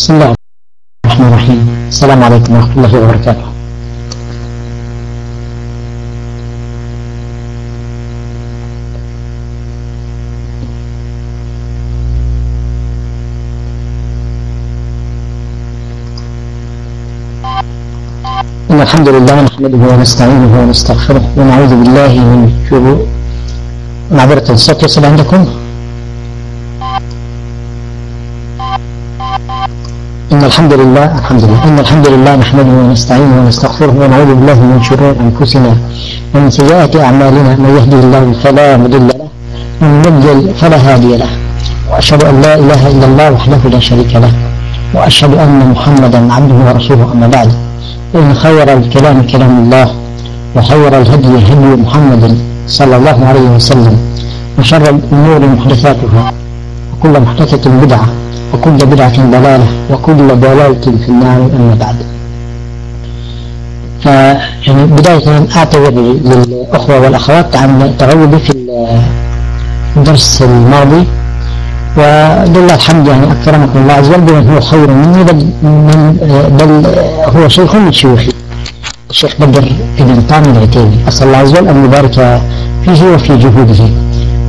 بسم الله الرحمن الرحيم. السلام عليكم ورحمة الله وبركاته. إن الحمد لله نحمده ونستعينه ونستغفره ونعوذ بالله من شرور. معذرة الصوت يصل عندكم؟ إن الحمد لله الحمد لله. إن الحمد لله نحمده ونستعينه ونستغفره ونعوذ بالله من شرور أنفسنا ومن سيئات أعمالنا. من يهده الله فلا مضل له ومن يضلل فلا هادي له. وأشهد أن لا إله إلا الله وحده لا شريك له وأشهد أن محمدا عبده ورسوله. أما بعد إن خير الكلام كلام الله وخير الهدي هدي محمد صلى الله عليه وسلم وشر الأمور محدثاتها وكل محدثة بدعة. وكل بدعة ضلالة وكل ضلالة في النار أما بعد. فيعني بداية أعتذر للأخوة والأخوات عن تغيبي في الدرس الماضي ولله الحمد يعني أكرمكم الله عز وجل بمن هو خير مني بل, من بل هو شيخ من شيوخي الشيخ بدر بن طامي العتيبي. أسأل الله عز وجل أن يبارك فيه وفي جهوده.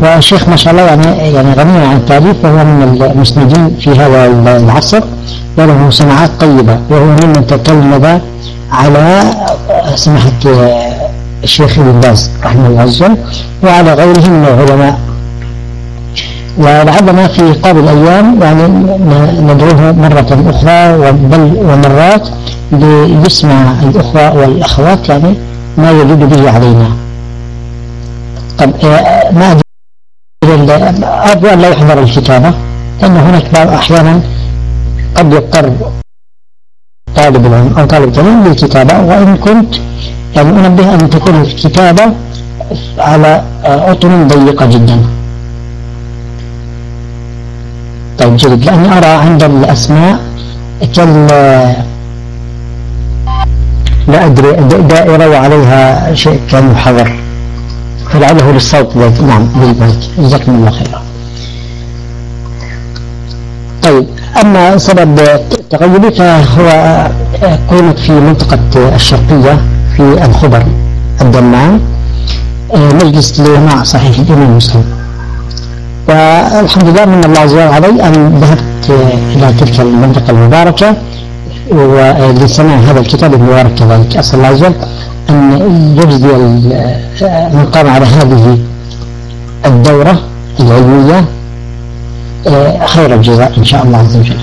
والشيخ ما شاء الله يعني يعني غني عن التعريف وهو من المسندين في هذا العصر وله صناعات طيبة وهو ممن تتلمذ على سماحة الشيخ ابن باز رحمه الله عز وجل وعلى غيره من العلماء. ولعلنا في قابل الأيام يعني ندعوه مرة أخرى بل ومرات ليسمع الأخوة والأخوات يعني ما يجد به علينا. طب ما أرجو أن لا يحضر الكتابة لأن هناك بعض أحيانا قد يضطر طالب العلم أو طالب العلم للكتابة وإن كنت يعني أنبه أن تكون الكتابة على أطر ضيقة جدا. طيب جيد. لأني أرى عند الأسماء كال لا أدري دائرة وعليها شيء كالمحاور فلعله للصوت نعم بالمايك جزاكم الله خيرا. طيب أما سبب تغيبي فهو كونت في منطقة الشرقية في الخبر الدمام مجلس لمع صحيح الإمام مسلم. والحمد لله من الله عز وجل علي أن ذهبت إلى تلك المنطقة المباركة ولسماع هذا الكتاب المبارك كذلك. أسأل الله عز وجل أن يجزي من قام على هذه الدورة العلمية خير الجزاء إن شاء الله عز وجل.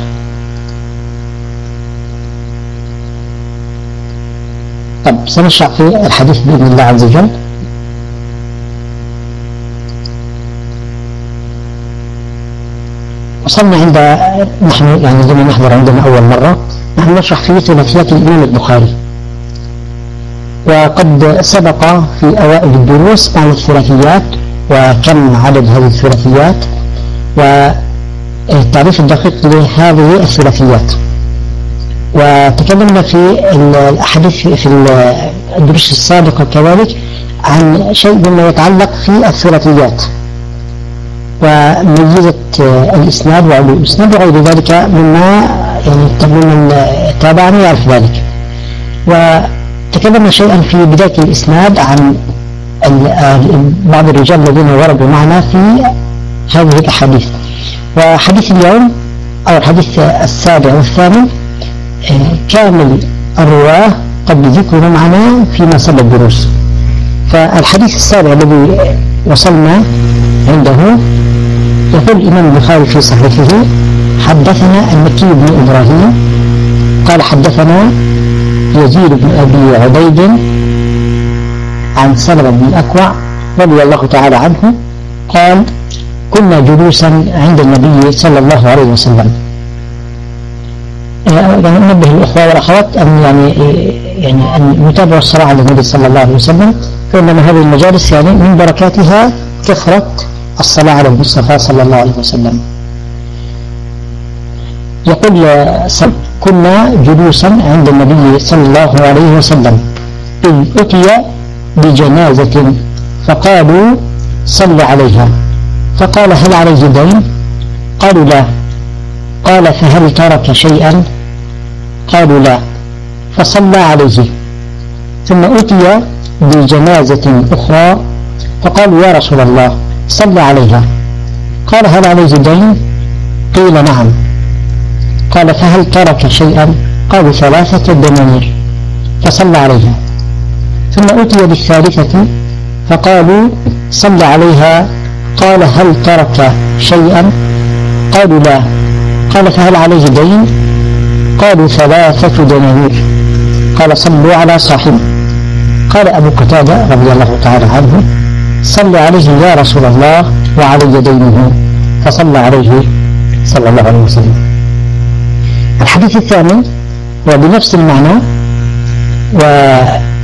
طب سنشرع في الحديث بإذن الله عز وجل. وصلنا عند نحن يعني لما نحضر عندنا أول مرة نحن نشرح في ثلاثيات الإمام البخاري. وقد سبق في أوائل الدروس عن الثلاثيات وكم عدد هذه الثلاثيات والتعريف الدقيق لهذه الثلاثيات. وتكلمنا في الأحاديث في الدروس السابقة كذلك عن شيء مما يتعلق في الثلاثيات. وميزة الإسناد وعلو الإسناد وغير ذلك مما يعني من يعرف ذلك. وتكلمنا شيئا في بداية الإسناد عن بعض الرجال الذين وردوا معنا في هذه الأحاديث. وحديث اليوم أو الحديث السابع والثامن كامل الرواة قد ذكروا معنا فيما سبق الدروس فالحديث السابع الذي وصلنا عنده يقول الإمام البخاري في صحيحه حدثنا المكي بن إبراهيم قال حدثنا يزيد بن أبي عبيد عن سلمة بن الأكوع رضي الله تعالى عنه قال كنا جلوسا عند النبي صلى الله عليه وسلم. يعني أنبه الأخوة والأخوات أن يعني يعني أن يتابعوا الصلاة على النبي صلى الله عليه وسلم فإنما هذه المجالس يعني من بركاتها كثرة الصلاة على المصطفى صلى الله عليه وسلم. يقول كنا جلوسا عند النبي صلى الله عليه وسلم إذ أتي بجنازة فقالوا صل عليها. فقال هل عليه دين قالوا لا. قال فهل ترك شيئا؟ قالوا لا. فصلى عليه. ثم أتي بجنازة أخرى فقالوا يا رسول الله صلى عليها. قال هل عليه دين قيل نعم. قال فهل ترك شيئا؟ قالوا ثلاثة دنانير. فصلى عليها. ثم أتي بالثالثة فقالوا صلى عليها. قال هل ترك شيئا؟ قالوا لا. قال فهل عليه دين؟ قالوا ثلاثة دنانير. قال صلوا على صاحبه قال أبو قتادة رضي الله تعالى عنه صل عليه يا رسول الله وعلي دينه. فصلى عليه صلى الله عليه وسلم. الحديث الثاني وبنفس المعنى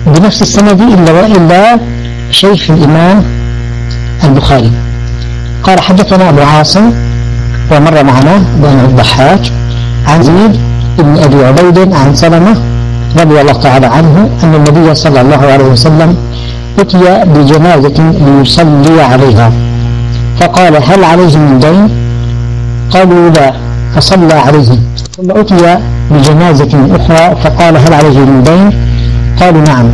وبنفس السند إلا وإلا شيخ الإمام البخاري. قال حدثنا أبو عاصم ومر معنا بن الضحاك عن زيد بن أبي عبيد عن سلمة رضي الله تعالى عنه أن النبي صلى الله عليه وسلم أتي بجنازة ليصلي عليها. فقال هل عليه من دين؟ قالوا لا فصلى عليه. ثم أتي بجنازة أخرى فقال هل عليه من دين؟ قالوا نعم.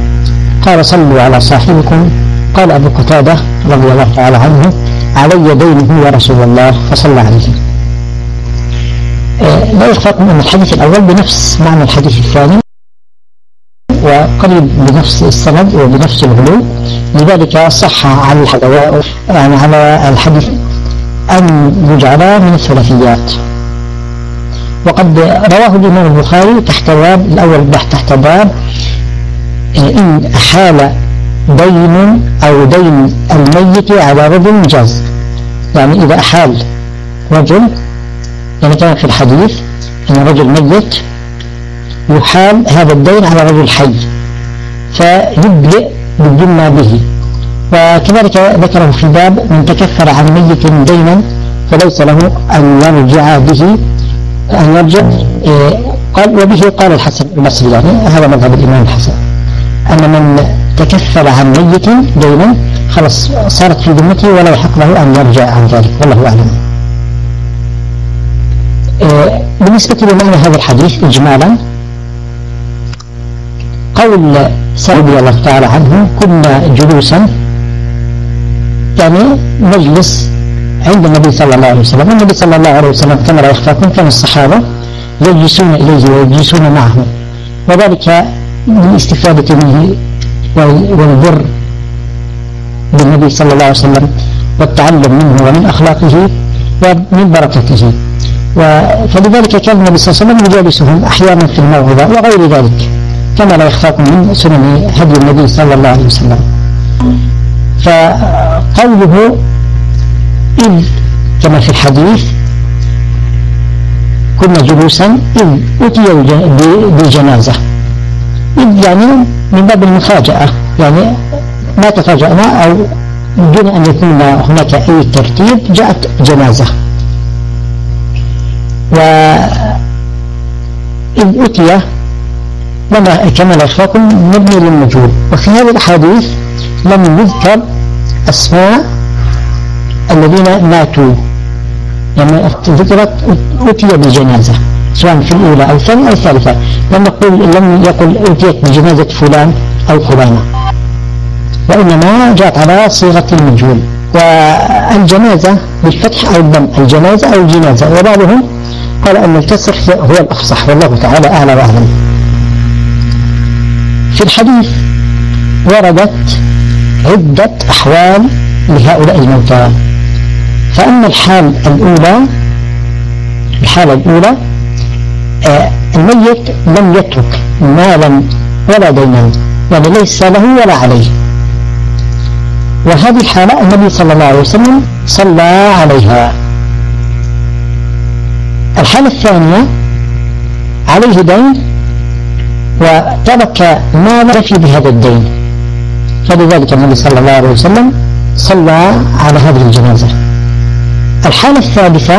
قال صلوا على صاحبكم. قال أبو قتادة رضي الله تعالى عنه علي دينه يا رسول الله فصلى عليه. آه، لا يخفاكم أن الحديث الأول بنفس معنى الحديث الثاني وقريب بنفس السند وبنفس الغلو. لذلك صح على يعني على الحديث أن يجعل من الثلاثيات. وقد رواه الإمام البخاري تحت باب الأول تحت باب إن أحال دين أو دين الميت على رجل جاز. يعني إذا أحال رجل يعني كان في الحديث أن رجل ميت يحال هذا الدين على رجل حي فيبدأ بالذمة به. وكذلك ذكره في باب من تكفر عن ميت دينا فليس له أن يرجع به أن يرجع إيه، قال وبه قال الحسن البصري هذا مذهب الإمام الحسن. أن من تكفل عن ميت دينا خلاص صارت في ذمته ولا يحق له أن يرجع عن ذلك والله أعلم. إيه، بالنسبة لمعنى هذا الحديث إجمالا قول سعد رضي الله تعالى عنه كنا جلوسا يعني مجلس عند النبي صلى الله عليه وسلم. النبي صلى الله عليه وسلم كما لا يخفاكم كان الصحابة يجلسون إليه ويجلسون معه. وذلك من استفادة منه والبر بالنبي صلى الله عليه وسلم والتعلم منه ومن أخلاقه ومن بركته. فلذلك كان النبي صلى الله عليه وسلم يجالسهم أحيانا في الموعظة وغير ذلك كما لا يخفاكم من سنن هدي النبي صلى الله عليه وسلم. فقوله إذ كما في الحديث كنا جلوسا إذ أتي بجنازة. إذ يعني من باب المفاجأة يعني ما تفاجأنا أو دون أن يكون هناك أي ترتيب جاءت جنازة. و إذ أتي لما كما لا مبني للمجهول وفي هذه الأحاديث لم يذكر أسماء الذين ماتوا. يعني ذكرت أتي بجنازة سواء في الأولى أو الثانية أو الثالثة. لم يقول لم يقل أتيت بجنازة فلان أو فلانة. وإنما جاءت على صيغة المجهول. والجنازة بالفتح أو الضم الجنازة أو الجنازة. وبعضهم قال أن الكسر هو الأفصح. والله تعالى أعلى وأعلم. في الحديث وردت عدة أحوال لهؤلاء الموتى. فأما الحال الأولى الحالة الأولى آه الميت لم يترك مالا ولا دينا يعني ليس له ولا عليه. وهذه الحالة النبي صلى الله عليه وسلم صلى عليها. الحالة الثانية عليه دين وترك ما في بهذا الدين. فلذلك النبي صلى الله عليه وسلم صلى على هذه الجنازة. الحالة الثالثة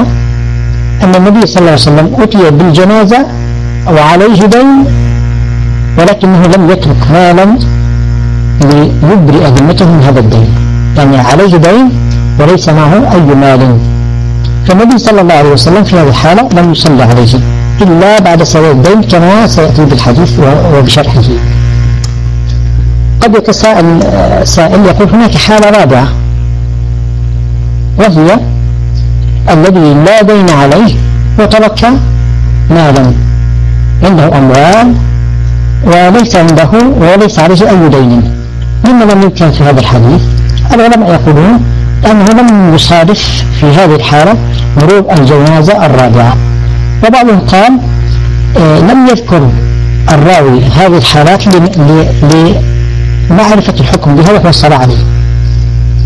أن النبي صلى الله عليه وسلم أتي بالجنازة وعليه دين ولكنه لم يترك مالا ليبرئ ذمته من هذا الدين. يعني عليه دين وليس معه أي مال. فالنبي صلى الله عليه وسلم في هذه الحالة لم يصلي عليه إلا بعد سواء الدين كما سيأتي بالحديث وبشرحه. قد يتساءل سائل يقول هناك حالة رابعة وهي الذي لا دين عليه وترك مالا. عنده أموال وليس عنده وليس عليه أي دين. مما لم يمكن في هذا الحديث؟ العلماء يقولون أنه لم يصادف في هذه الحالة مرور الجنازة الرابعة. وبعضهم قال آه لم يذكر الراوي هذه الحالات لمعرفة الحكم بها وهو الصلاة عليه.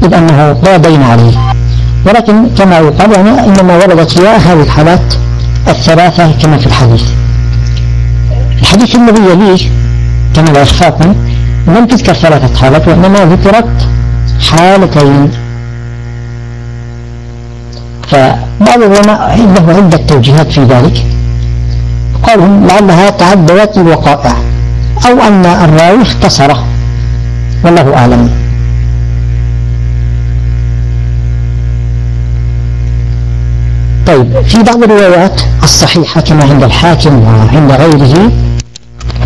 إذ أنه لا دين عليه. ولكن كما يقال يعني إنما وردت هي هذه الحالات الثلاثة كما في الحديث. الحديث الذي يليه كما لا يخفاكم لم تذكر ثلاثة حالات وإنما ذكرت حالتين. فبعض العلماء عنده عدة توجيهات في ذلك. قالهم لعلها تعددت الوقائع أو أن الراوي اختصره والله أعلم. طيب في بعض الروايات الصحيحة كما عند الحاكم وعند غيره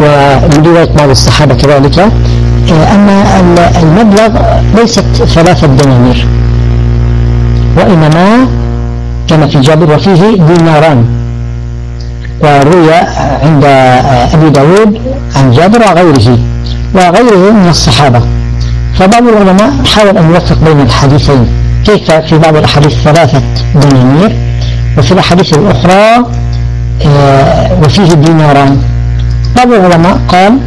ومن رواية بعض الصحابة كذلك آه، أن المبلغ ليست ثلاثة دنانير وإنما كما في جابر وفيه ديناران. وروي عند آه، أبي داود عن جابر وغيره وغيره من الصحابة. فبعض العلماء حاول أن يوفق بين الحديثين كيف في بعض الأحاديث ثلاثة دنانير؟ وفي الأحاديث الأخرى آه، وفيه ديناران. بعض العلماء قال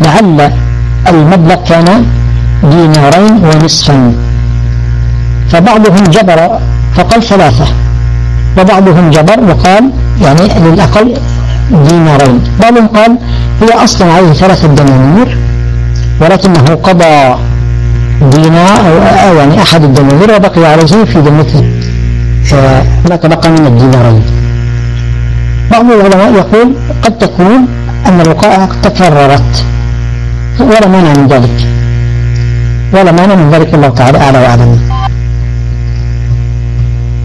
لعل المبلغ كان دينارين ونصفا فبعضهم جبر فقال ثلاثة. وبعضهم جبر وقال يعني للأقل دينارين. بعضهم قال هي أصلا عليه ثلاثة دنانير ولكنه قضى دينار أو يعني أحد الدنانير وبقي عليه في ذمته ما تبقى من الدينارين بعض العلماء يقول قد تكون أن الوقائع تكررت ولا مانع من ذلك. ولا مانع من ذلك الله تعالى أعلى وأعلم.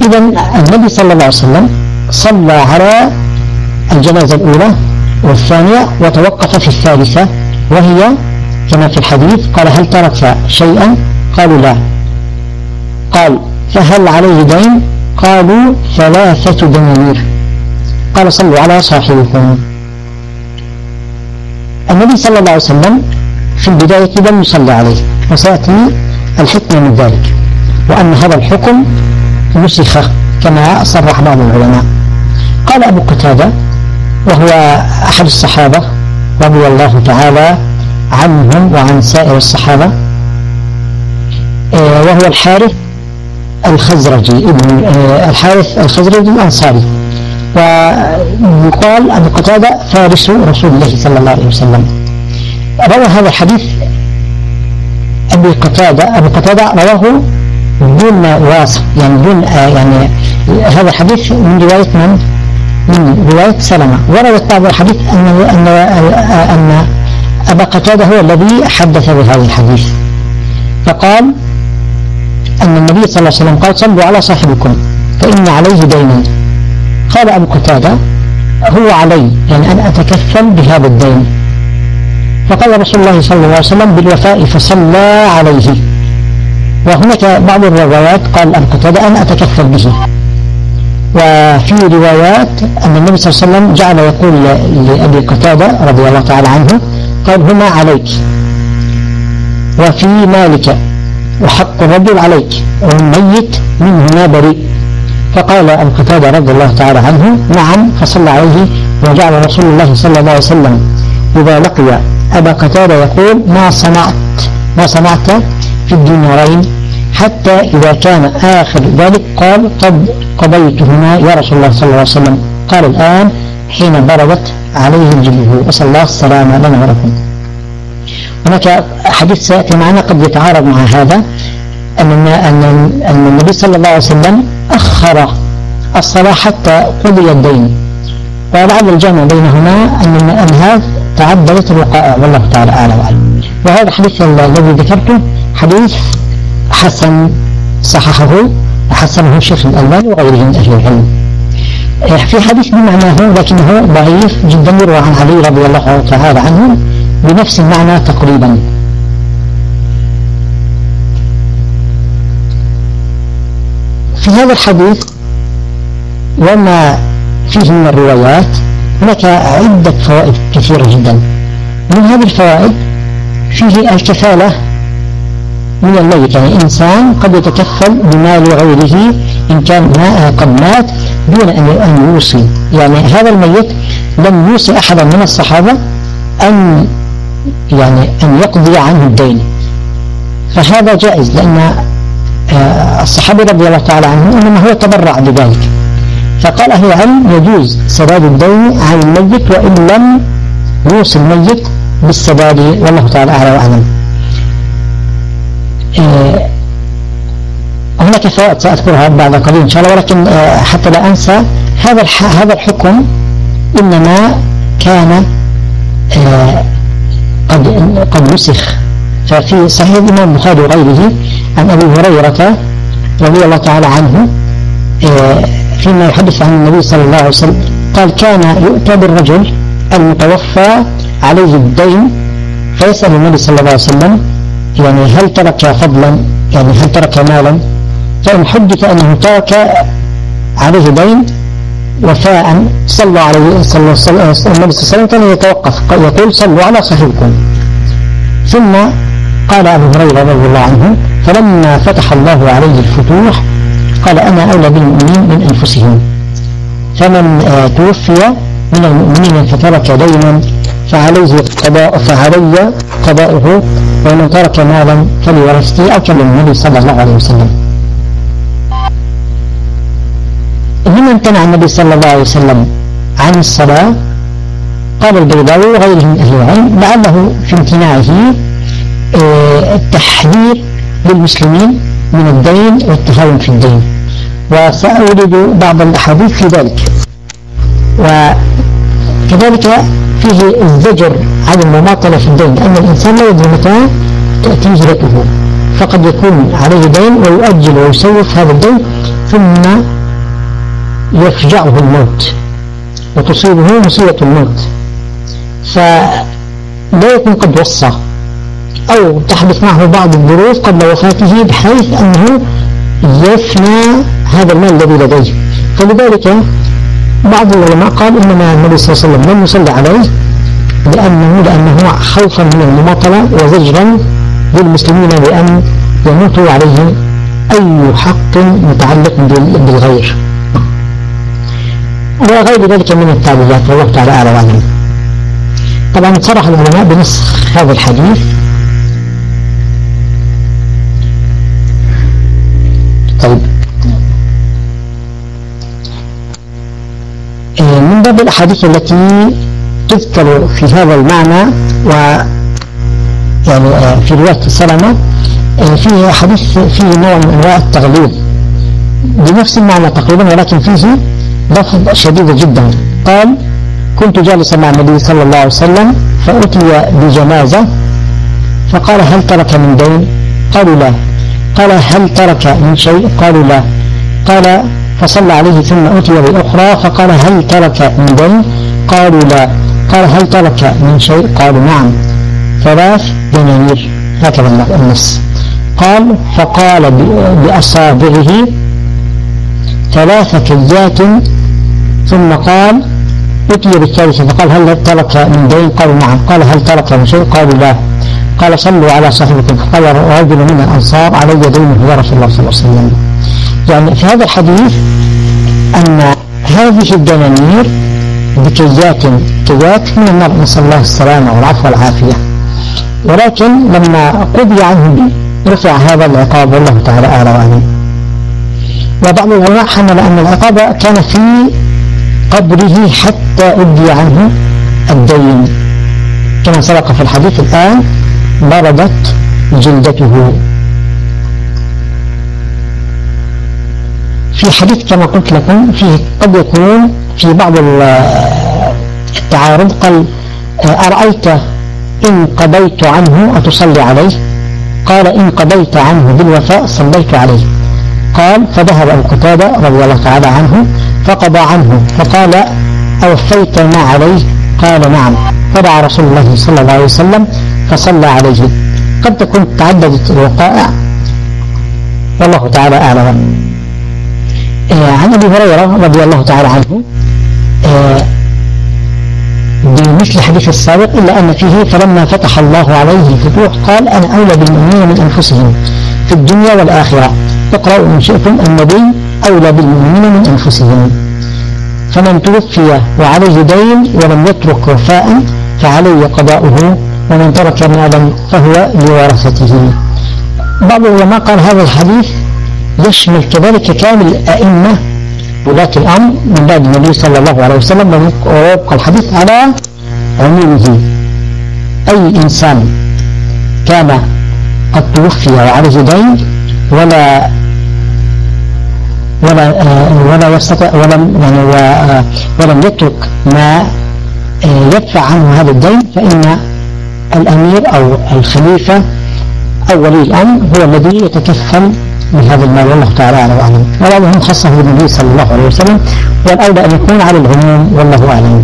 إذا النبي صلى الله عليه وسلم صلى على الجنازة الأولى والثانية وتوقف في الثالثة وهي كما في الحديث قال هل ترك شيئا؟ قالوا لا. قال فهل عليه دين؟ قالوا ثلاثة دنانير. قال صلوا على صاحبكم. النبي صلى الله عليه وسلم في البداية لم يصلي عليه وسيأتي الحكمة من ذلك وأن هذا الحكم نسخ كما صرح بعض العلماء. قال أبو قتادة وهو أحد الصحابة رضي الله تعالى عنهم وعن سائر الصحابة آه، وهو الحارث الخزرجي ابن آه، الحارث الخزرجي الأنصاري. ويقال أبو قتادة فارس رسول الله صلى الله عليه وسلم. روى هذا الحديث أبي قتادة أبو قتادة رواه دون واسط يعني دون آه يعني هذا الحديث من رواية من؟ من رواية سلمة. وردت بعض الحديث أن أن أن أبا قتادة هو الذي حدث بهذا الحديث. فقال أن النبي صلى الله عليه وسلم قال صلوا على صاحبكم فإن عليه دينا قال أبو قتادة هو علي يعني أن أتكفل بهذا الدين. فقال رسول الله صلى الله عليه وسلم بالوفاء فصلى عليه. وهناك بعض الروايات قال أبو قتادة أنا أتكفل به. وفي روايات أن النبي صلى الله عليه وسلم جعل يقول لأبي قتادة رضي الله تعالى عنه قال هما عليك. وفي مالك. وحق الرجل عليك والميت منه ما بريء. فقال القتادة رضي الله تعالى عنه نعم فصلى عليه وجعل رسول الله صلى الله عليه وسلم. إذا لقي أبا قتادة يقول ما صنعت ما صنعت في الدينارين؟ حتى إذا كان آخر ذلك قال قد قضيتهما يا رسول الله صلى الله عليه وسلم. قال الآن حين بردت عليه الجبه وصلى الله السلامة لنا ولكم هناك حديث سيأتي معنا قد يتعارض مع هذا أن أن أن النبي صلى الله عليه وسلم أخر الصلاة حتى قضي الدين. ولعل الجمع بينهما أن أن هذا تعدلت الوقائع والله تعالى أعلى وأعلم. وهذا الحديث الذي ذكرته حديث حسن صححه حسنه الشيخ الألباني وغيره من أهل العلم. في حديث بمعناه لكنه ضعيف جدا يروى عن علي رضي الله تعالى عنه. بنفس المعنى تقريبا. في هذا الحديث وما فيه من الروايات هناك عدة فوائد كثيرة جدا. من هذه الفوائد فيه الكفالة من الميت يعني إنسان قد يتكفل بمال غيره إن كان قد مات دون أن يوصي. يعني هذا الميت لم يوصي أحدا من الصحابة أن يعني أن يقضي عنه الدين. فهذا جائز لأن آه، الصحابي رضي الله تعالى عنه إنما هو تبرع بذلك. فقال أهل العلم يجوز سداد الدين عن الميت وإن لم يوصي الميت بالسداد والله تعالى أعلى وأعلم. آه، هناك فوائد سأذكرها بعد قليل إن شاء الله ولكن آه، حتى لا أنسى هذا هذا الحكم إنما كان قد قد نسخ. ففي صحيح الإمام البخاري وغيره عن أبي هريرة رضي الله تعالى عنه فيما يحدث عن النبي صلى الله عليه وسلم قال كان يؤتى بالرجل المتوفى عليه الدين فيسأل النبي صلى الله عليه وسلم يعني هل ترك فضلا يعني هل ترك مالا؟ فإن حدث أنه ترك عليه دين وفاء صلى عليه صلى النبي صلى الله عليه وسلم كان يتوقف يقول صلوا على صاحبكم. ثم قال أبو هريرة رضي الله عنه فلما فتح الله عليه الفتوح قال أنا أولى بالمؤمنين من أنفسهم. فمن آه، توفي من المؤمنين فترك دينا فعليه قضاء فعلي قضاؤه ومن ترك مالا فلورثته أو كما النبي صلى الله عليه وسلم. لما امتنع النبي صلى الله عليه وسلم عن الصلاة قال البيضاوي وغيره من أهل العلم لعله في امتناعه آه، التحذير للمسلمين من الدين والتهاون في الدين. وسأورد بعض الأحاديث في ذلك. وكذلك فيه الزجر عن المماطلة في الدين لأن الإنسان لا يدري متى تأتي هجرته فقد يكون عليه دين ويؤجل ويسوف هذا الدين ثم يفجعه الموت وتصيبه مصيبة الموت. فلا يكون قد وصى أو تحدث معه بعض الظروف قبل وفاته بحيث أنه يفنى هذا المال الذي لديه. فلذلك بعض العلماء قال إنما النبي صلى الله عليه وسلم لم يصلي عليه لأنه لأنه خوفا من المماطلة وزجرا للمسلمين بأن يموتوا عليه. أي حق متعلق بالغير. وغير ذلك من التعليلات والله تعالى أعلى وأعلم طبعا صرح العلماء بنسخ هذا الحديث. طيب. آه، من باب الأحاديث التي تذكر في هذا المعنى و يعني آه، في رواية سلمة آه، فيه حديث فيه نوع من أنواع التغليظ. بنفس المعنى تقريبا ولكن فيه لفظ شديد جدا. قال كنت جالسا مع النبي صلى الله عليه وسلم فأتي بجنازة. فقال هل ترك من دين؟ قالوا لا. قال هل ترك من شيء؟ قالوا لا. قال فصلى عليه ثم أتي بأخرى. فقال هل ترك من دين؟ قالوا لا. قال هل ترك من شيء؟ قالوا نعم. ثلاث دنانير هكذا النص. قال فقال بأصابعه ثلاث كيات ثم قال أتي بالثالثة. فقال هل ترك من دين قالوا نعم. قال هل ترك من شيء؟ قالوا لا. قال صلوا على صاحبكم. فقال رجل من الأنصار علي دينه يا رسول الله صلى الله عليه وسلم. يعني في هذا الحديث أن هذه الدنانير بكيات كيات من النار نسأل الله السلامة والعفو والعافية. ولكن لما قضي عنه رفع هذا العقاب والله تعالى أعلى وبعض العلماء حمل أن العقاب كان في قبره حتى أدي عنه الدين. كما سبق في الحديث الآن بردت جلدته. في حديث كما قلت لكم فيه قد يكون في بعض التعارض قال أرأيت إن قضيت عنه أتصلي عليه؟ قال إن قضيت عنه بالوفاء صليت عليه. قال فذهب أبو رضي الله تعالى عنه فقضى عنه فقال أوفيت ما عليه؟ قال نعم. فدعا رسول الله صلى الله عليه وسلم فصلى عليه. قد تكون تعددت الوقائع. والله تعالى أعلم. آه، عن أبي هريرة رضي الله تعالى عنه آه، بمثل الحديث السابق إلا أن فيه فلما فتح الله عليه الفتوح قال أنا أولى بالمؤمنين من أنفسهم في الدنيا والآخرة. اقرأوا إن شئتم النبي أولى بالمؤمنين من أنفسهم. فمن توفي وعليه دين ولم يترك وفاء فعليه قضاؤه ومن ترك مالا فهو لورثته بعض العلماء قال هذا الحديث يشمل كذلك كامل الأئمة ولاة الأمر من بعد النبي صلى الله عليه وسلم ويبقى الحديث على عمومه. أي إنسان كان قد توفي وعليه دين ولا ولا ولا يستطيع ولم يعني ولم يترك ما يدفع عنه هذا الدين فإن الأمير أو الخليفة أو ولي الأمر هو الذي يتكفل بهذا المال والله تعالى أعلم وأعلم. وبعضهم خصه بالنبي صلى الله عليه وسلم والأولى أن يكون على العموم والله أعلم.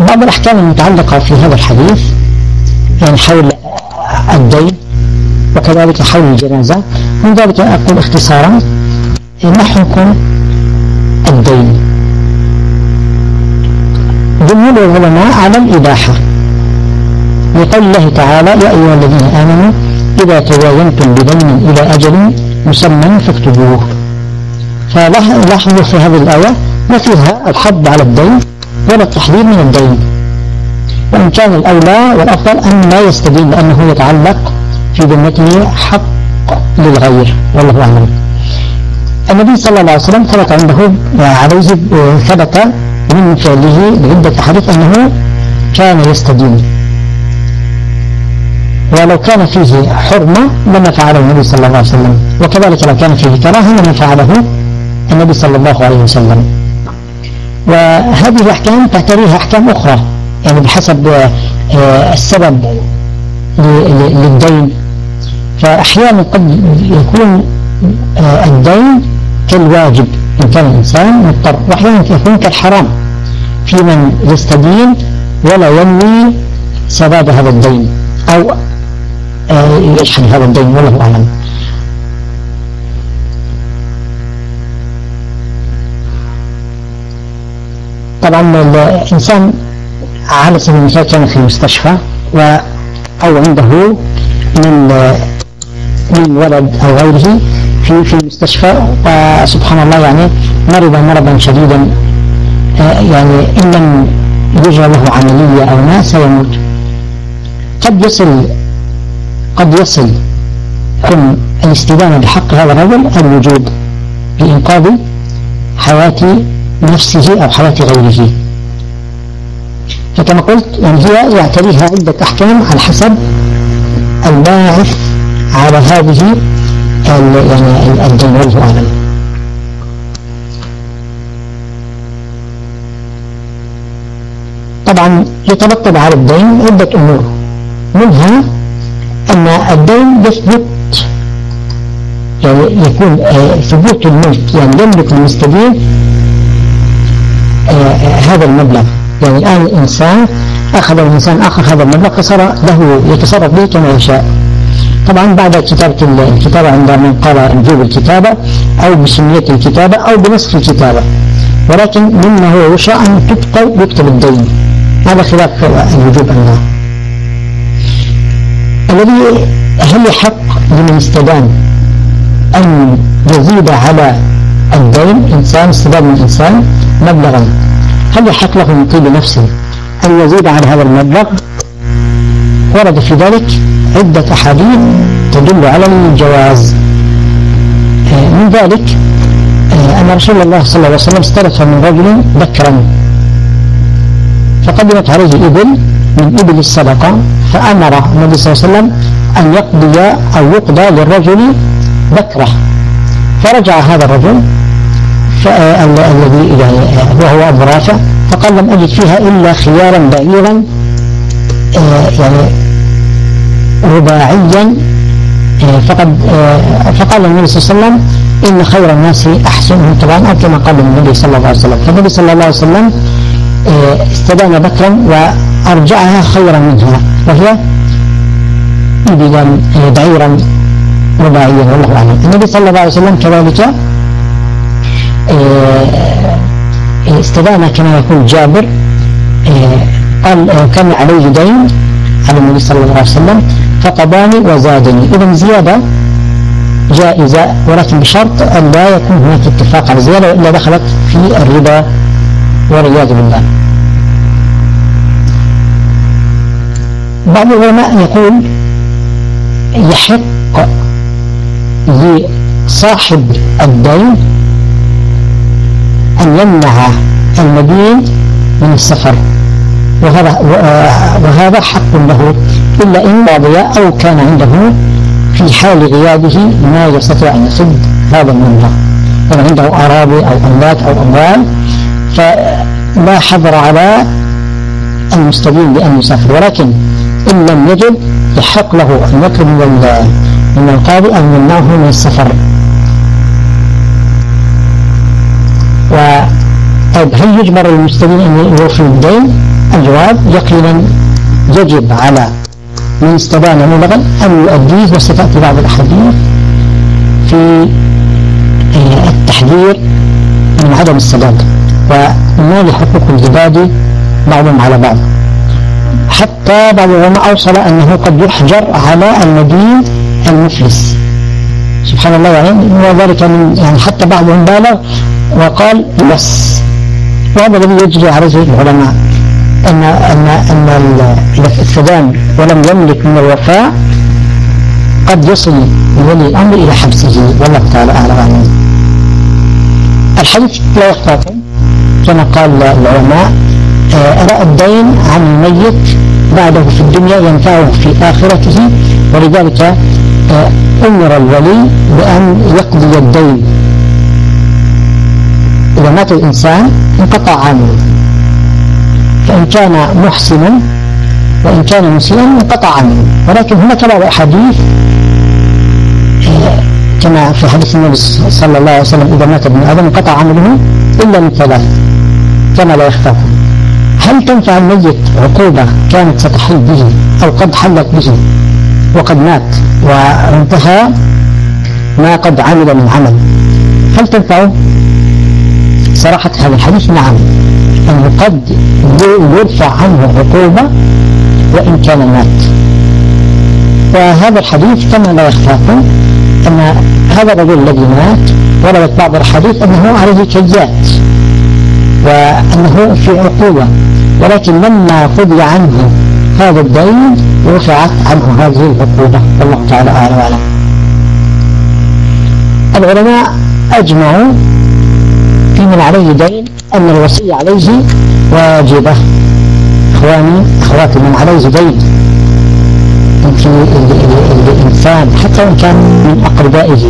بعض الأحكام المتعلقة في هذا الحديث يعني حول الدين وكذلك حول الجنازة. من ذلك أقول اختصارا. ما حكم الدين؟ جمهور العلماء على الإباحة. لقول الله تعالى يا أيها الذين آمنوا إذا تداينتم بدين إلى أجل مسمى فاكتبوه. فلاحظوا في هذه الآية ما فيها الحض على الدين ولا التحذير من الدين. وإن كان الأولى والأفضل أن لا يستدين لأنه يتعلق في ذمته حق للغير والله أعلم. النبي صلى الله عليه وسلم ثبت عنده عليه ثبت من فعله بعدة حديث أنه كان يستدين. ولو كان فيه حرمة لما فعله النبي صلى الله عليه وسلم. وكذلك لو كان فيه كراهة لما فعله النبي صلى الله عليه وسلم. وهذه الأحكام تعتريها أحكام أخرى يعني بحسب آه، السبب للدين. فأحيانا قد يكون آه، الدين كالواجب إن كان الإنسان مضطر وأحيانا يكون كالحرام في من يستدين ولا ينوي سداد هذا الدين أو آه، يشحن هذا الدين والله أعلم. طبعا الإنسان على سبيل المثال كان في المستشفى و أو عنده من من ولد أو غيره في في المستشفى وسبحان الله يعني مرض مرضا شديدا آه، يعني إن لم يجرى له عملية أو ما سيموت. قد يصل قد يصل حكم الاستدانة بحق هذا الرجل الوجود لإنقاذ حياة نفسه أو حياة غيره. فكما قلت يعني هي يعتريها عدة أحكام على حسب الباعث على هذه يعني الدين والله أعلم طبعا يترتب على الدين عدة أمور. منها أن الدين يثبت يعني يكون آه، ثبوت الملك يعني يملك المستدين آه، آه، هذا المبلغ. يعني الآن الإنسان أخذ الإنسان آخر هذا المبلغ فصار له يتصرف به كما يشاء. طبعا بعد كتابة الكتابة عند من قال وجوب الكتابة أو بسمية الكتابة أو بنسخ الكتابة. ولكن مما هو يشاء أن تبقى يكتب الدين. هذا خلاف الوجوب الله. الذي هل يحق لمن استدان أن يزيد على الدين؟ إنسان استدان من إنسان مبلغا. هل يحق له من طيب نفسه أن يزيد على هذا المبلغ؟ ورد في ذلك عدة أحاديث تدل على الجواز. آه، من ذلك آه، أن رسول الله صلى الله عليه وسلم استلف من رجل بكرا. فقدمت عليه إبل من إبل الصدقة فأمر النبي صلى الله عليه وسلم أن يقضي أو يقضى للرجل بكرة. فرجع هذا الرجل الذي يعني وهو أبو رافع فقال لم أجد فيها إلا خيارا بعيرا آه، يعني رباعيا فقد فقال النبي صلى الله عليه وسلم إن خير الناس أحسنهم طبعا أو كما قال النبي صلى الله عليه وسلم. فالنبي صلى الله عليه وسلم استدان بكرا وأرجعها خيرا منها وهي إبلا بعيرا رباعيا والله أعلم. النبي صلى الله عليه وسلم كذلك استدان كما يقول جابر قال كان عليه دين على النبي صلى الله عليه وسلم. فقضاني وزادني. إذا زيادة جائزة ولكن بشرط أن لا يكون هناك اتفاق على الزيادة وإلا دخلت في الربا والعياذ بالله. بعض العلماء يقول يحق لصاحب الدين أن يمنع المدين من السفر وهذا وهذا حق له. إلا إن ماضي أو كان عنده في حال غيابه ما يستطيع أن يسد هذا المنع كان عنده أراضي أو أملاك أو أموال فلا حظر على المستدين بأن يسافر. ولكن إن لم يجد يحق له أن يطلب من من القاضي أن يمنعه من السفر. و طيب هل يجبر المستدين أن يوفي الدين؟ الجواب يقينا يجب على من استدان مبلغا أن يؤديه وستأتي بعض الأحاديث في آه، التحذير من عدم السداد وما لحقوق العباد بعضهم على بعض. حتى بعض العلماء أوصل أنه قد يحجر على المدين المفلس. سبحان الله يعني وذلك من يعني حتى بعضهم بالغ وقال بس. وهذا الذي يجري على العلماء. أن أن أن الفدان ولم يملك من الوفاء قد يصل ولي الأمر إلى حبسه والله تعالى أعلم. الحديث لا يخفاكم كما قال العلماء أداء الدين عن الميت بعده في الدنيا ينفعه في آخرته ولذلك آه، أمر الولي بأن يقضي الدين. إذا مات الإنسان انقطع عامله فإن كان محسنا وإن كان مسيئا انقطع عنه. ولكن هناك بعض الأحاديث كما في حديث النبي صلى الله عليه وسلم إذا مات ابن آدم انقطع عمله إلا من ثلاث كما لا يخفاكم هل تنفع الميت عقوبة كانت ستحل به أو قد حلت به وقد مات وانتهى؟ ما قد عمل من عمل. هل تنفعه؟ صراحة هذا الحديث نعم. أنه قد يرفع عنه عقوبة وإن كان مات وهذا الحديث كما لا يخفاكم أن هذا الرجل الذي مات وردت بعض الحديث أنه عليه كيات وأنه في عقوبة ولكن لما قضي عنه هذا الدين رفعت عنه هذه العقوبة. والله تعالى أعلم وأعلم. العلماء أجمعوا في من عليه دين أن الوصية عليه واجبة. إخواني أخواتي من عليه دين في الإنسان حتى وإن كان من أقربائه.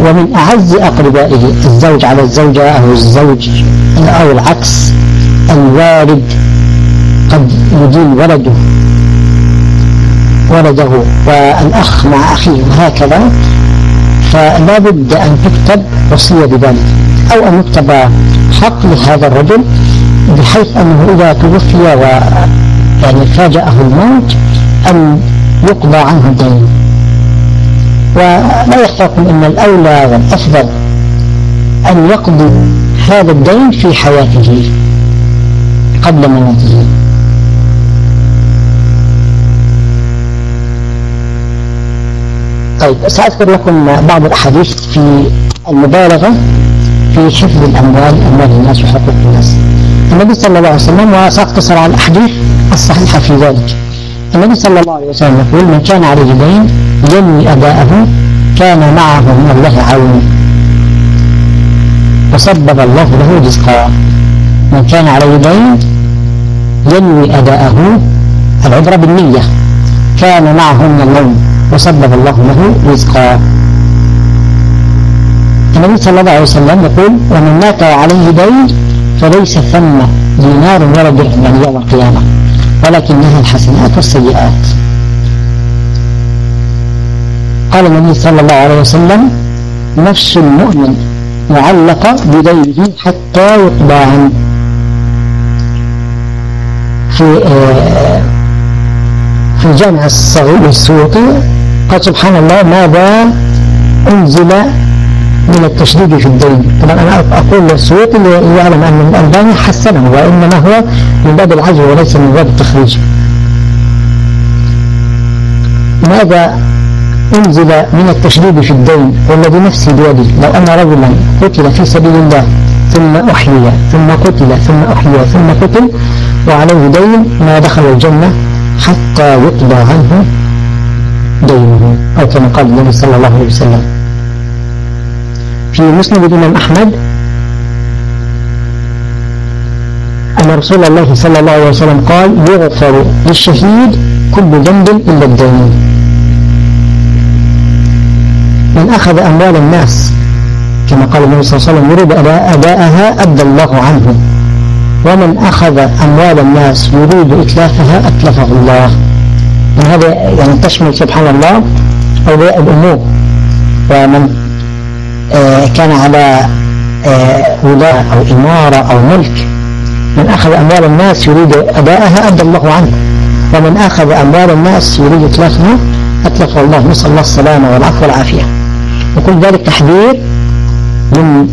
ومن أعز أقربائه. الزوج على الزوجة أو الزوج أو العكس. الوالد قد يدين ولده ولده والأخ مع أخيه وهكذا. فلا بد أن تكتب وصية بذلك. أو أن يكتب حق لهذا الرجل بحيث أنه إذا توفي و يعني فاجأه الموت أن يقضى عنه الدين. ولا يخفاكم أن الأولى والأفضل أن يقضي هذا الدين في حياته قبل مماته طيب سأذكر لكم بعض الأحاديث في المبالغة في حفظ الأموال أموال الناس وحقوق الناس النبي صلى الله عليه وسلم وسأقتصر على الأحاديث الصحيحة في ذلك. النبي صلى الله عليه وسلم يقول من كان عليه دين ينوي أداءه كان معه من الله عون. وسبب الله له رزقا. من كان عليه دين ينوي أداءه العبرة بالنية كان معه من النوم. وسبب الله له رزقا. النبي صلى الله عليه وسلم يقول ومن مات عليه دين فليس ثم دينار ولا درهم يوم القيامة ولكنها الحسنات والسيئات قال النبي صلى الله عليه وسلم نفس المؤمن معلقة بدينه حتى يقضى في آه، في الجامع الصغير السيوطي قال سبحان الله ماذا أنزل من التشديد في الدين. طبعا أنا أقول للسيوطي يعلم أن الألباني حسنه وإنما هو من باب العزو وليس من باب التخريج. ماذا أنزل من التشديد في الدين والذي نفسي بيده لو أن رجلا قتل في سبيل الله ثم أحيي ثم قتل ثم أحيي ثم قتل وعليه دين ما دخل الجنة حتى يقضى عنه دينه أو كما قال النبي صلى الله عليه وسلم. في مسند الإمام أحمد أن رسول الله صلى الله عليه وسلم قال يغفر للشهيد كل ذنب إلا الدين. من أخذ أموال الناس كما قال النبي صلى الله عليه وسلم يريد أداءها أدى الله عنه. ومن أخذ أموال الناس يريد إتلافها أتلفه الله. وهذا يعني تشمل سبحان الله أولياء الأمور. ومن كان على آه ولاء أو إمارة أو ملك. من أخذ أموال الناس يريد أداءها أدى الله عنه. ومن أخذ أموال الناس يريد إتلافها أتلفه الله نسأل الله السلامة والعفو والعافية. وكل ذلك تحذير من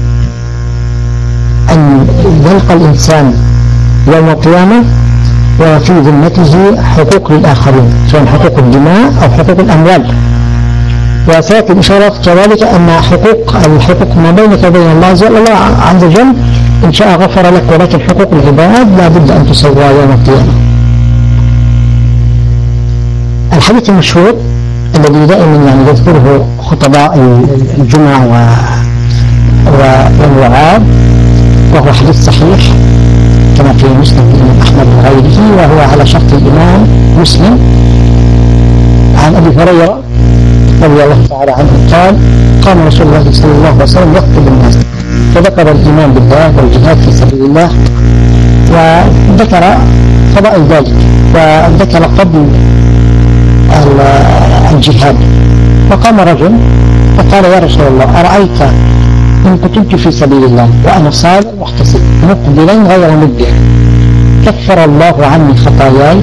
أن يلقى الإنسان يوم القيامة وفي ذمته حقوق للآخرين سواء حقوق الدماء أو حقوق الأموال. وسيأتي الإشارات كذلك أن حقوق الحقوق ما بينك وبين الله عز وجل عز وجل إن شاء غفر لك ولكن حقوق العباد لا بد أن تسوى يوم القيامة. الحديث المشهور الذي دائما يعني يذكره خطباء الجمع و والوعاد وهو حديث صحيح كما في مسلم الإمام أحمد وغيره وهو على شرط الإمام مسلم. عن أبي هريرة رضي الله تعالى عنه قال قام رسول الله صلى الله عليه وسلم يخطب الناس. فذكر الإيمان بالله والجهاد في سبيل الله وذكر فضائل ذلك وذكر فضل الجهاد. فقام رجل فقال يا رسول الله أرأيت إن قتلت في سبيل الله وأنا صابر محتسب مقبلا غير مدبر كفر الله عني خطاياي.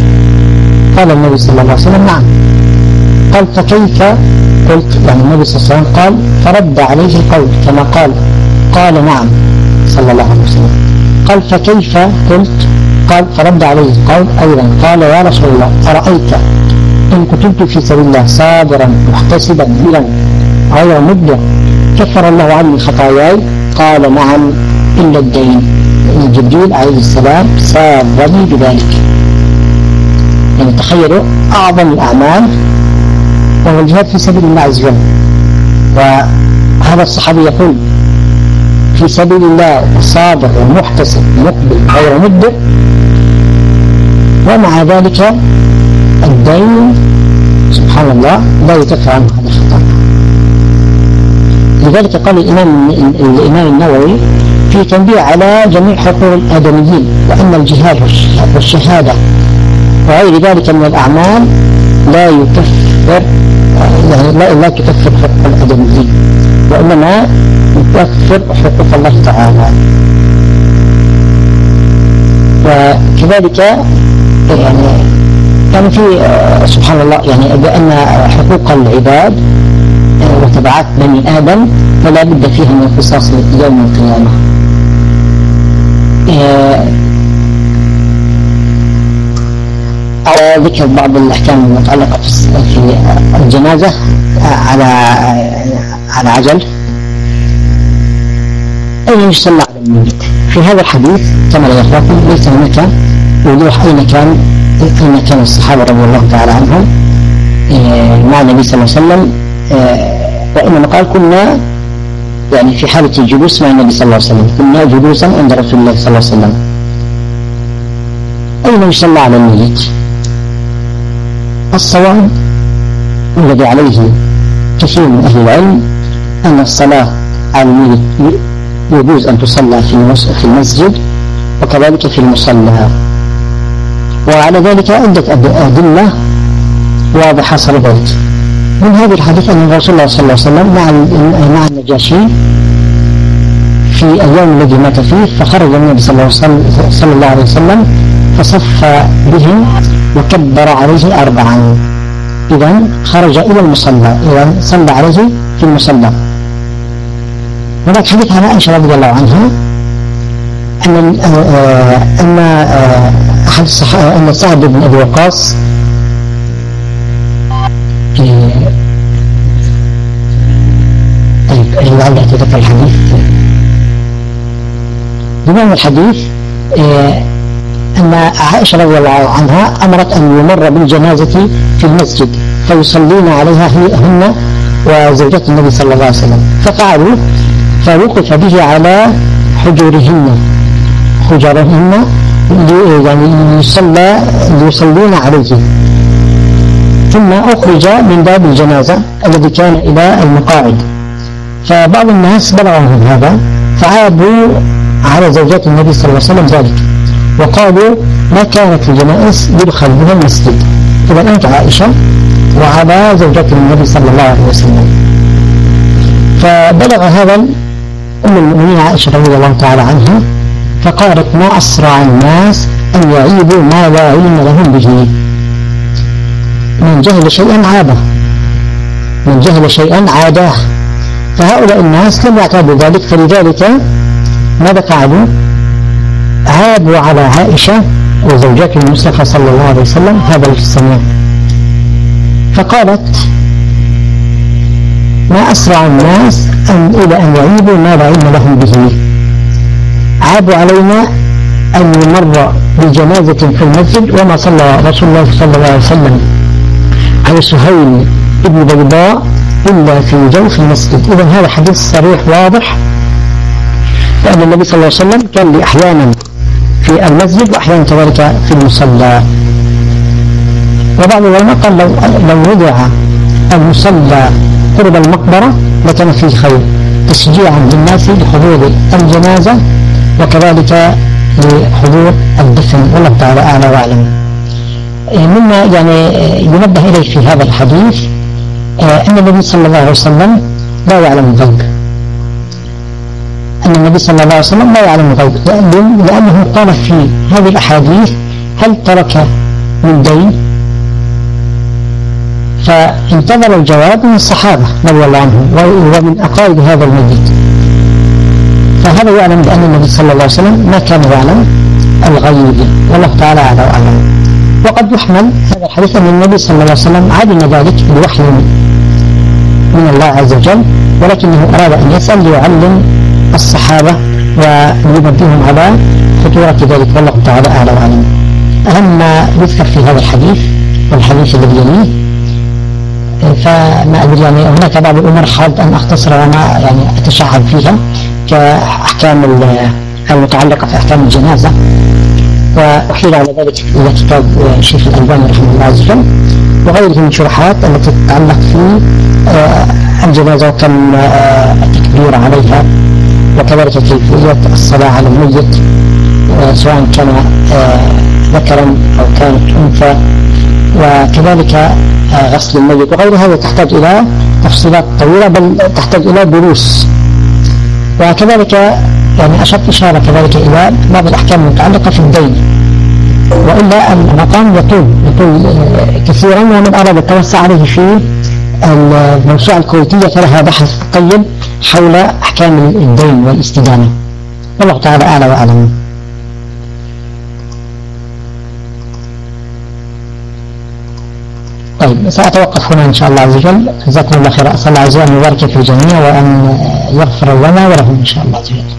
قال النبي صلى الله عليه وسلم نعم. قال فكيف قلت يعني النبي صلى الله عليه وسلم قال فرد عليه القول كما قال قال نعم صلى الله عليه وسلم. قال فكيف قلت؟ قال فرد عليه القول أيضا. قال يا رسول الله أرأيت إن قتلت في سبيل الله صابرا محتسبا بلا غير مدبر كفر الله عني خطاياي؟ قال نعم إلا الدين. جبريل عليه السلام سابني بذلك. يعني تخيلوا أعظم الأعمال وهو الجهاد في سبيل الله عز وجل. وهذا الصحابي يقول في سبيل الله صابر ومحتسب مقبل غير مدبر ومع ذلك الدين سبحان الله لا يكفر عنه هذا الخطأ لذلك قال الإمام الإمام النووي في تنبيه على جميع حقوق الآدميين وأن الجهاد والشهادة وغير ذلك من الأعمال لا يكفر يعني لا, لا تكفر حقوق الآدميين وإنما يكفر حقوق الله تعالى. وكذلك يعني كان في سبحان الله يعني بأن حقوق العباد وتبعات بني آدم فلا بد فيها من قصاص يوم القيامة. ذكر بعض الأحكام المتعلقة في الجنازة على على عجل. أين يصلى على الميت؟ في هذا الحديث كما لا يخافون ليس هناك وضوح. أين كان؟ أين كان الصحابة رضي الله تعالى عنهم؟ مع النبي صلى الله عليه وسلم. وإنما قال كنا يعني في حالة الجلوس مع النبي صلى الله عليه وسلم. كنا جلوسا عند رسول الله صلى الله عليه وسلم. أين يصلى على الميت؟ الصواب الذي عليه كثير من أهل العلم أن الصلاة على الميت يجوز أن تصلى في المسجد وكذلك في المصلى. وعلى ذلك عدة أدلة واضحة صرفت من هذه الحديث أن رسول الله صلى الله عليه وسلم مع مع النجاشي في اليوم الذي مات فيه فخرج النبي صلى الله عليه وسلم فصف بهم وكبر عليه أربعا إذا خرج إلى المصلى. إذا صلى عليه في المصلى. هناك حديث عن عائشة رضي الله عنها أن أن أحد الصحابة أن سعد بن أبي وقاص طيب لعل أتذكر الحديث. بمعنى الحديث أن عائشة رضي الله عنها أمرت أن يمر بالجنازة في المسجد فيصلين عليها هن وزوجات النبي صلى الله عليه وسلم. فقعدوا فوقف به على حجورهن. حجرهن يعني يصلى يصلين عليه. ثم أخرج من باب الجنازة الذي كان إلى المقاعد. فبعض الناس بلغهم هذا فعابوا على زوجات النبي صلى الله عليه وسلم ذلك. وقالوا ما كانت الجنائز يدخل بها المسجد. إذا أنت عائشة وعلى زوجات النبي صلى الله عليه وسلم. فبلغ هذا أم المؤمنين عائشة رضي الله تعالى عنها فقالت ما أسرع الناس أن يعيبوا ما لا علم لهم به. من جهل شيئا عابه. من جهل شيئا عاداه. فهؤلاء الناس لم يعتادوا ذلك فلذلك ماذا فعلوا عابوا على عائشة وزوجات المصطفى صلى الله عليه وسلم هذا السماء فقالت ما أسرع الناس أن إلى أن يعيبوا ما لا علم لهم به. عابوا علينا أن يمر بجنازة في المسجد وما صلى رسول الله صلى الله عليه وسلم على سهيل ابن بيضاء إلا في جوف المسجد. إذا هذا حديث صريح واضح لأن النبي صلى الله عليه وسلم كان لي أحيانا في المسجد وأحيانا كذلك في المصلى. وبعض العلماء قال لو لو وضع المصلى قرب المقبرة لكان فيه خير. تشجيعا للناس لحضور الجنازة وكذلك لحضور الدفن. والله تعالى أعلى وأعلم. مما يعني ينبه إليه في هذا الحديث أن النبي صلى الله عليه وسلم لا يعلم الغيب أن النبي صلى الله عليه وسلم لا يعلم الغيب لأنه قال في هذه الأحاديث هل ترك من دين؟ فانتظر الجواب من الصحابة رضي الله عنهم ومن أقارب هذا الميت فهذا يعلم بأن النبي صلى الله عليه وسلم ما كان يعلم الغيب والله تعالى أعلى وأعلم وقد يحمل هذا الحديث أن النبي صلى الله عليه وسلم علم ذلك بوحي من الله عز وجل ولكنه أراد أن يسأل ليعلم الصحابة وينبههم على خطورة ذلك والله تعالى أعلى وأعلم. أهم ما يذكر في هذا الحديث والحديث الذي يليه فما أدري يعني هناك بعض الأمور حاولت أن أختصر وما يعني أتشعب فيها كأحكام المتعلقة في أحكام الجنازة. وأحيل على ذلك إلى كتاب الشيخ الألباني رحمه الله عز وجل وغيره من شروحات التي تتعلق في الجنازة وكم التكبير عليها. وكذلك كيفية الصلاة على الميت سواء كان ذكرا أو كانت أنثى. وكذلك غسل الميت وغير هذا تحتاج إلى تفصيلات طويلة بل تحتاج إلى دروس. وكذلك يعني أشرت إشارة كذلك إلى بعض الأحكام المتعلقة في الدين. وإلا المقام يطول يطول كثيرا ومن أراد التوسع عليه في الموسوعة الكويتية فلها بحث طيب حول أحكام الدين والاستدانة. والله تعالى أعلى وأعلم. طيب سأتوقف هنا إن شاء الله عز وجل. جزاكم الله خيرا. أسأل الله عز وجل أن يبارك في الجميع وأن يغفر لنا ولهم إن شاء الله عز وجل.